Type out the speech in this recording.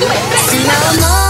素直も